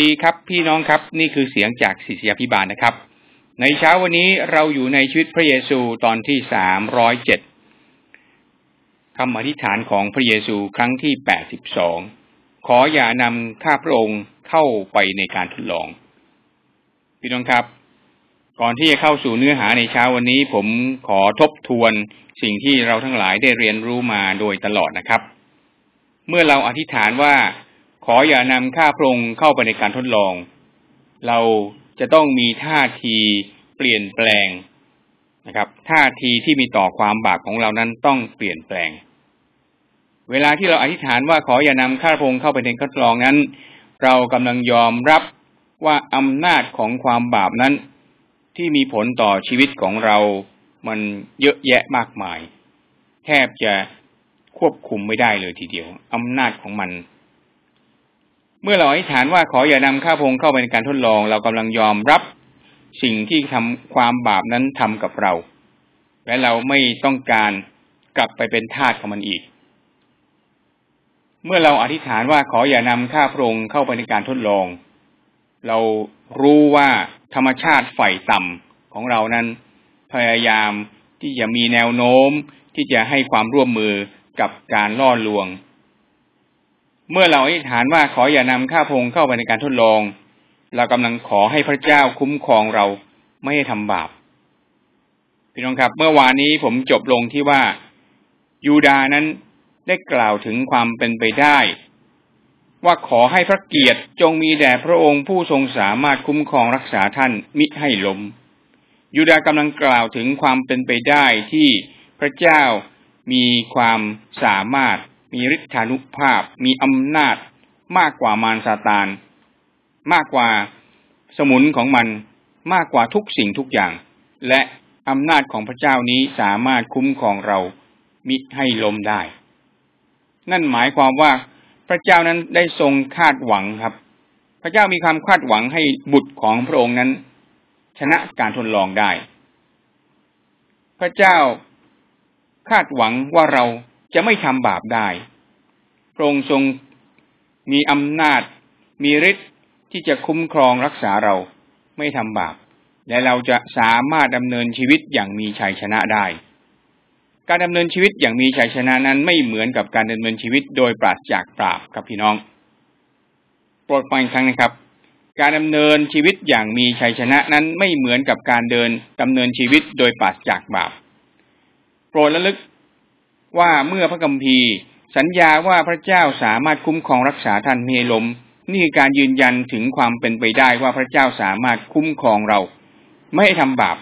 ดีครับพี่น้องครับนี่คือเสียงจากศิษยาพิบาลนะครับ ในเช้าวันนี้เราอยู่ในชีวิตพระเยซูตอนที่สามร้อยเจ็ดคำอธิษฐานของพระเยซูครั้งที่แปดสิบสองขออย่านำข้าพระองค์เข้าไปในการทดลอง พี่น้องครับ ก่อนที่จะเข้าสู่เนื้อหาในเช้าวันนี้ ผมขอทบทวนสิ่งที่เราทั้งหลายได้เรียนรู้มาโดยตลอดนะครับ เมื่อเราอธิษฐานว่า ขออย่านำข้าพระองค์เข้าไปในการทดลอง เราจะต้องมีท่าทีเปลี่ยนแปลงนะครับ ท่าทีที่มีต่อความบาปของเรานั้นต้องเปลี่ยนแปลง เวลาที่เราอธิษฐานว่าขออย่านำข้าพระองค์เข้าไปในการทดลองนั้น เรากำลังยอมรับว่าอำนาจของความบาปนั้น ที่มีผลต่อชีวิตของเรา มันเยอะแยะมากมาย แทบจะควบคุมไม่ได้เลยทีเดียวอำนาจของมัน เมื่อเราอธิษฐานว่าขออย่านำข้าพงเข้าไปในการทดลอง เรากำลังยอมรับสิ่งที่ทำความบาปนั้นทำกับเรา และเราไม่ต้องการกลับไปเป็นทาสของมันอีก เมื่อเราอธิษฐานว่าขออย่านำข้าพระองค์เข้าไปในการทดลอง เรารู้ว่าธรรมชาติฝ่ายต่ำของเรานั้น พยายามที่จะมีแนวโน้มที่จะให้ความร่วมมือกับการล่อลวง เมื่อเราอธิษฐานว่าขออย่านำข้าพงเข้าไปในการทดลอง เรากำลังขอให้พระเจ้าคุ้มครองเราไม่ให้ทำบาปพี่น้องครับ เมื่อวานนี้ผมจบลงที่ว่ายูดานั้นได้กล่าวถึงความเป็นไปได้ ว่าขอให้พระเกียรติจงมีแด่พระองค์ผู้ทรงสามารถคุ้มครองรักษาท่านมิให้ล้มยูดากำลังกล่าวถึงความเป็นไปได้ที่พระเจ้ามีความสามารถ มีฤทธานุภาพ มีอำนาจมากกว่ามารซาตาน มากกว่าสมุนของมันมากกว่าทุกสิ่งทุกอย่าง และอำนาจของพระเจ้านี้สามารถคุ้มครองเรามิให้ล้มได้ นั่นหมายความว่าพระเจ้านั้นได้ทรงคาดหวังครับ พระเจ้ามีความคาดหวังให้บุตรของพระองค์นั้น ชนะการทดลองได้ พระเจ้าคาดหวังว่าเรา จะไม่ทำบาปได้พระองค์ทรงมีอำนาจ มีฤทธิ์ที่จะคุ้มครองรักษาเราไม่ทำบาป และเราจะสามารถดำเนินชีวิตอย่างมีชัยชนะได้ การดำเนินชีวิตอย่างมีชัยชนะนั้นไม่เหมือนกับการดำเนินชีวิตโดยปราศจากบาปครับพี่น้อง โปรดฟังอีกครั้งนะครับ การดำเนินชีวิตอย่างมีชัยชนะนั้นไม่เหมือนกับการเดินดำเนินชีวิตโดยปราศจากบาป โปรดระลึก ว่าเมื่อพระกัมพีสัญญาว่าพระเจ้าสามารถคุ้มครองรักษาท่านเมลมนี่คือการยืนยันถึงความเป็นไปได้ว่าพระเจ้าสามารถคุ้มครองเรา ไม่ให้ทำบาป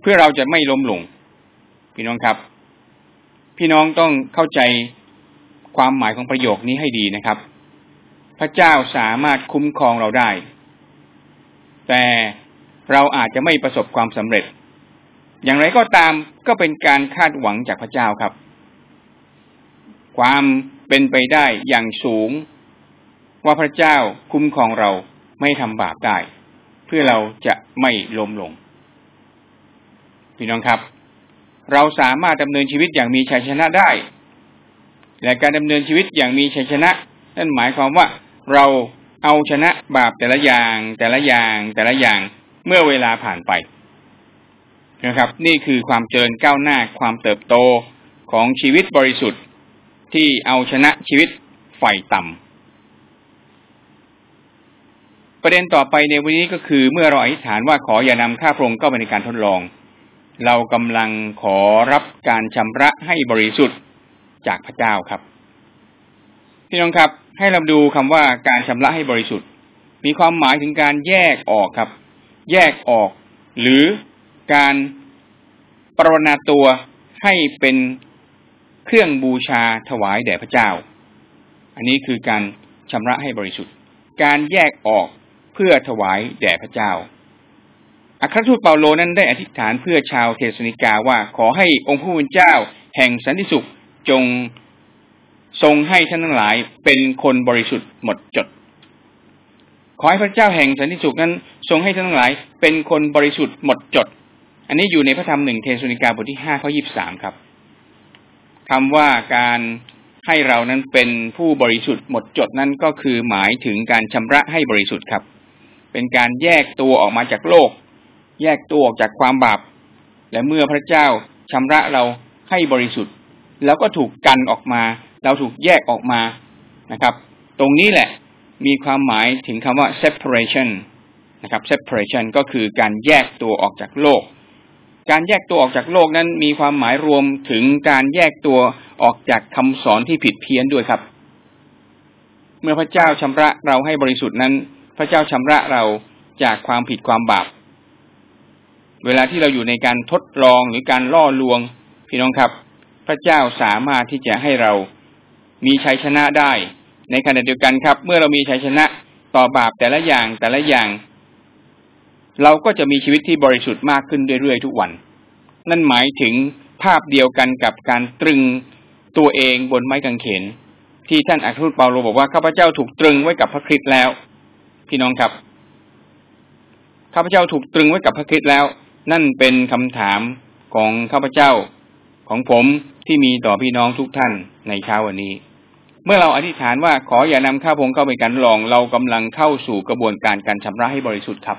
เพื่อเราจะไม่ล้มลง พี่น้องครับ พี่น้องต้องเข้าใจความหมายของประโยคนี้ให้ดีนะครับ พระเจ้าสามารถคุ้มครองเราได้ แต่เราอาจจะไม่ประสบความสำเร็จ อย่างไรก็ตามก็เป็นการคาดหวังจากพระเจ้าครับ ความเป็นไปได้อย่างสูง ว่าพระเจ้าคุ้มครองเราไม่ทำบาปได้ เพื่อเราจะไม่ล้มลง พี่น้องครับ เราสามารถดำเนินชีวิตอย่างมีชัยชนะได้ และการดำเนินชีวิตอย่างมีชัยชนะ นั่นหมายความว่าเราเอาชนะบาปแต่ละอย่าง แต่ละอย่างแต่ละอย่างเมื่อเวลาผ่านไปนะครับ นี่คือความเจริญก้าวหน้าความเติบโตของชีวิตบริสุทธิ์ ที่เอาชนะชีวิตฝ่ต่ำประเด็นต่อไปในวันนี้ก็คือเมื่อเราอธิษฐานว่าขออย่านำข้าพระองค์เข้าไปในการทดลอง เรากำลังขอรับการชำระให้บริสุทธิ์จากพระเจ้าครับพี่น้องครับ ให้เราดูคำว่าการชำระให้บริสุทธิ์ มีความหมายถึงการแยกออกครับ แยกออก หรือการปรนนาตัวให้เป็น เครื่องบูชาถวายแด่พระเจ้า อันนี้คือการชำระให้บริสุทธิ์ การแยกออกเพื่อถวายแด่พระเจ้า อัครทูตเปาโลนั้นได้อธิษฐานเพื่อชาวเทสนิกาว่าขอให้องค์ผู้เป็นเจ้า แห่งสันติสุขจงทรงให้ท่านทั้งหลายเป็นคนบริสุทธิ์หมดจด ขอให้พระเจ้าแห่งสันติสุขนั้นทรงให้ท่านทั้งหลายเป็นคนบริสุทธิ์หมดจด อันนี้อยู่ในพระธรรมหนึ่งเทสนิกาบทที่ห้าข้อยี่บสามครับ คำว่าการให้เรานั้นเป็นผู้บริสุทธิ์หมดจดนั่นก็คือหมายถึงการชำระให้บริสุทธิ์ครับ เป็นการแยกตัวออกมาจากโลก แยกตัวออกจากความบาป และเมื่อพระเจ้าชำระเราให้บริสุทธิ์แล้วก็ถูกกันออกมา เราถูกแยกออกมานะครับ ตรงนี้แหละมีความหมายถึงคำว่า separation นะครับ separation ก็คือการแยกตัวออกจากโลก การแยกตัวออกจากโลกนั้นมีความหมายรวมถึงการแยกตัวออกจากคำสอนที่ผิดเพี้ยนด้วยครับ เมื่อพระเจ้าชำระเราให้บริสุทธิ์นั้น พระเจ้าชำระเราจากความผิดความบาป เวลาที่เราอยู่ในการทดลองหรือการล่อลวง พี่น้องครับ พระเจ้าสามารถที่จะให้เรามีชัยชนะได้ ในขณะเดียวกันครับ เมื่อเรามีชัยชนะต่อบาปแต่ละอย่างแต่ละอย่าง เราก็จะมีชีวิตที่บริสุทธิ์มากขึ้นเรื่อยๆทุกวัน นั่นหมายถึงภาพเดียวกันกับการตรึงตัวเองบนไม้กางเขน ที่ท่านอัครทูตเปาโลบอกว่าข้าพเจ้าถูกตรึงไว้กับพระคริสต์แล้ว พี่น้องครับข้าพเจ้าถูกตรึงไว้กับพระคริสต์แล้ว นั่นเป็นคำถามของข้าพเจ้าของผมที่มีต่อพี่น้องทุกท่านในเช้าวันนี้ เมื่อเราอธิษฐานว่าขออย่านำข้าพงเข้าไปการลอง เรากำลังเข้าสู่กระบวนการการชำระให้บริสุทธิ์ครับ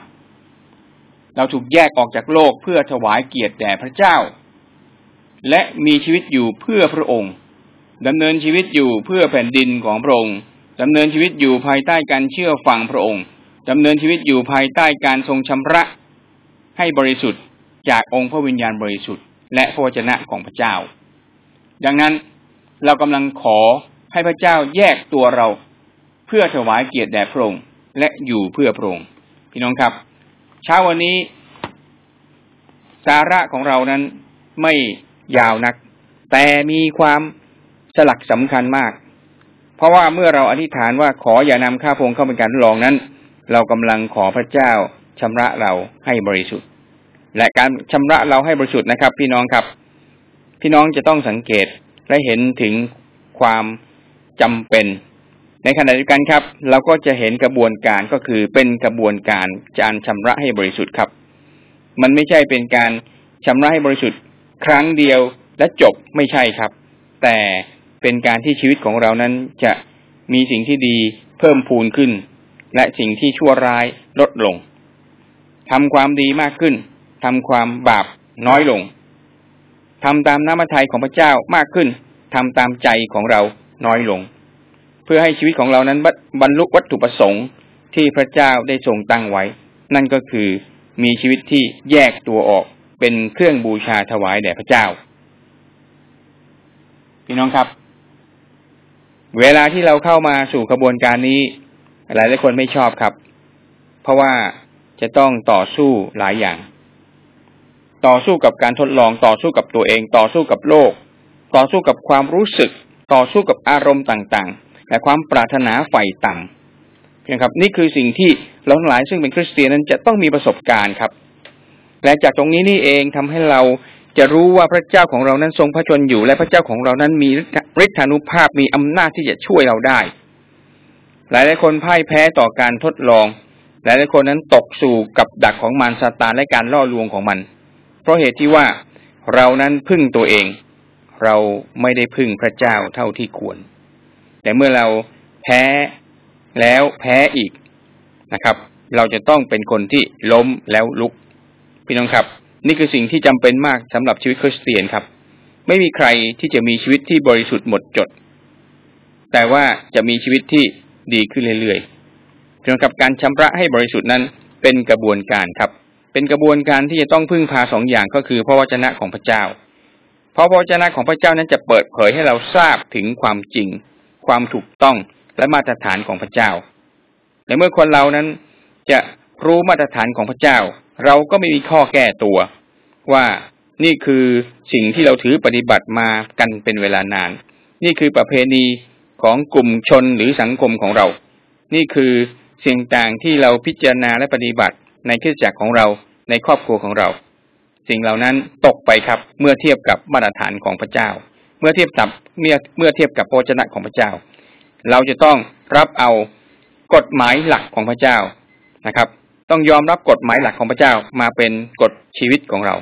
เราถูกแยกออกจากโลกเพื่อถวายเกียรติแด่พระเจ้า และมีชีวิตอยู่เพื่อพระองค์ดำเนินชีวิตอยู่เพื่อแผ่นดินของพระองค์ดำเนินชีวิตอยู่ภายใต้การเชื่อฟังพระองค์ดำเนินชีวิตอยู่ภายใต้การทรงชำระให้บริสุทธิ์จากองค์พระวิญญาณบริสุทธิ์ และพระวจนะของพระเจ้า ดังนั้นเรากำลังขอให้พระเจ้าแยกตัวเรา เพื่อถวายเกียรติแด่พระองค์และอยู่เพื่อพระองค์พี่น้องครับ เช้าวันนี้ สาระของเรานั้นไม่ยาวนัก แต่มีความสลักสำคัญมาก เพราะว่าเมื่อเราอธิษฐานว่าขออย่านำข้าพงเข้าเป็นการทดลองนั้น เรากำลังขอพระเจ้าชำระเราให้บริสุทธิ์ และการชำระเราให้บริสุทธิ์นะครับ พี่น้องครับ พี่น้องจะต้องสังเกตและเห็นถึงความจำเป็น ในขณะเดียวกันครับ เราก็จะเห็นกระบวนการก็คือเป็นกระบวนการการชำระให้บริสุทธิ์ครับ มันไม่ใช่เป็นการชำระให้บริสุทธิ์ครั้งเดียวและจบไม่ใช่ครับ แต่เป็นการที่ชีวิตของเรานั้นจะมีสิ่งที่ดีเพิ่มพูนขึ้น และสิ่งที่ชั่วร้ายลดลงทำความดีมากขึ้นทำความบาปน้อยลงทำตามน้ำพระทัยของพระเจ้ามากขึ้นทำตามใจของเราน้อยลง พื่อให้ชีวิตของเรานั้นบรรลุวัตถุประสงค์ที่พระเจ้าได้ทรงตั้งไว้ นั่นก็คือมีชีวิตที่แยกตัวออกเป็นเครื่องบูชาถวายแด่พระเจ้า พี่น้องครับ เวลาที่เราเข้ามาสู่กระบวนการนี้ หลายหลายคนไม่ชอบครับ เพราะว่าจะต้องต่อสู้หลายอย่าง ต่อสู้กับการทดลองต่อสู้กับตัวเอง ต่อสู้กับโลก ต่อสู้กับความรู้สึก ต่อสู้กับอารมณ์ต่างๆ และความปรารถนาใฝ่ต่ำนะครับ นี่คือสิ่งที่เราทั้งหลายซึ่งเป็นคริสเตียนนั้นจะต้องมีประสบการณ์ครับ และจากตรงนี้นี่เองทำให้เราจะรู้ว่าพระเจ้าของเรานั้นทรงพระชนอยู่ และพระเจ้าของเรานั้นมีฤทธานุภาพมีอำนาจที่จะช่วยเราได้ หลายหลายคนพ่ายแพ้ต่อการทดลอง หลายหลายคนนั้นตกสู่กับดักของมารซาตานและการล่อลวงของมัน เพราะเหตุที่ว่าเรานั้นพึ่งตัวเอง เราไม่ได้พึ่งพระเจ้าเท่าที่ควร แต่เมื่อเราแพ้แล้วแพ้อีกนะครับ เราจะต้องเป็นคนที่ล้มแล้วลุก พี่น้องครับ นี่คือสิ่งที่จำเป็นมากสำหรับชีวิตคริสเตียนครับ ไม่มีใครที่จะมีชีวิตที่บริสุทธิ์หมดจด แต่ว่าจะมีชีวิตที่ดีขึ้นเรื่อยๆเกี่ยวกับการชำระให้บริสุทธิ์นั้นเป็นกระบวนการครับ เป็นกระบวนการที่จะต้องพึ่งพาสองอย่างก็คือพระวจนะของพระเจ้า เพราะพระวจนะของพระเจ้านั้นจะเปิดเผยให้เราทราบถึงความจริง ความถูกต้องและมาตรฐานของพระเจ้า และเมื่อคนเรานั้นจะรู้มาตรฐานของพระเจ้า เราก็ไม่มีข้อแก้ตัว ว่านี่คือสิ่งที่เราถือปฏิบัติมากันเป็นเวลานาน นี่คือประเพณีของกลุ่มชนหรือสังคมของเรา นี่คือสิ่งต่างที่เราพิจารณาและปฏิบัติในคริสตจักรของเราในครอบครัวของเรา สิ่งเหล่านั้นตกไปครับเมื่อเทียบกับมาตรฐานของพระเจ้า เมื่อเทียบกับเมื่อเมื่อเทียบกับพระชนะของพระเจ้า เราจะต้องรับเอากฎหมายหลักของพระเจ้านะครับ ต้องยอมรับกฎหมายหลักของพระเจ้ามาเป็นกฎชีวิตของเรา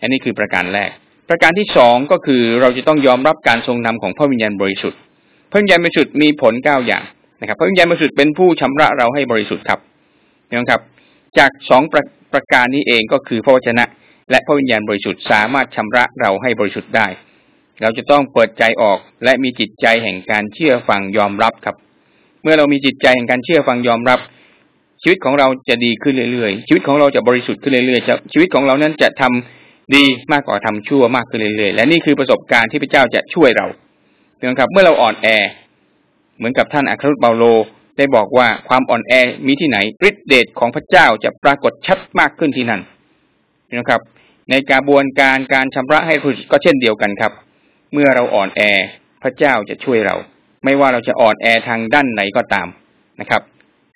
อันนี้คือประการแรก ประการที่สองก็คือเราจะต้องยอมรับการทรงนำของพระวิญญาณบริสุทธิ์พระวิญญาณบริสุทธิ์มีผลเก้าอย่างนะครับ พระวิญญาณบริสุทธิ์เป็นผู้ชำระเราให้บริสุทธิ์ครับนะครับ จากสองประประการนี้เองก็คือพระวจนะ และพระวิญญาณบริสุทธิ์สามารถชำระเราให้บริสุทธิ์ได้ เราจะต้องเปิดใจออกและมีจิตใจแห่งการเชื่อฟังยอมรับครับ เมื่อเรามีจิตใจแห่งการเชื่อฟังยอมรับ ชีวิตของเราจะดีขึ้นเรื่อยๆ ชีวิตของเราจะบริสุทธิ์ขึ้นเรื่อยๆจะชีวิตของเรานั้นจะทำดีมากกว่าทำชั่วมากขึ้นเรื่อยๆ และนี่คือประสบการณ์ที่พระเจ้าจะช่วยเรานะครับ เมื่อเราอ่อนแอ เหมือนกับท่านอัครรุตเบาโลได้บอกว่าความอ่อนแอมีที่ไหนฤทธิเดชของพระเจ้าจะปรากฏชัดมากขึ้นที่นั่นนะครับ ในกระบวนการการชำระให้บริสุทธก็เช่นเดียวกันครับ เมื่อเราอ่อนแอพระเจ้าจะช่วยเรา ไม่ว่าเราจะอ่อนแอทางด้านไหนก็ตามนะครับ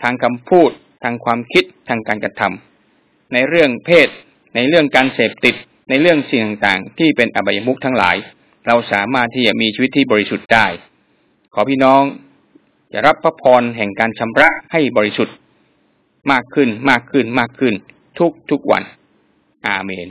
ทางคำพูดทางความคิดทางการกระทำในเรื่องเพศ ในเรื่องการเสพติด ในเรื่องสิ่งต่างๆ ที่เป็นอบายมุขทั้งหลาย เราสามารถที่จะมีชีวิตที่บริสุทธิ์ได้ ขอพี่น้องจะรับพระพรแห่งการชำระให้บริสุทธิ์ มากขึ้นมากขึ้นมากขึ้น ทุกทุกวัน อาเมน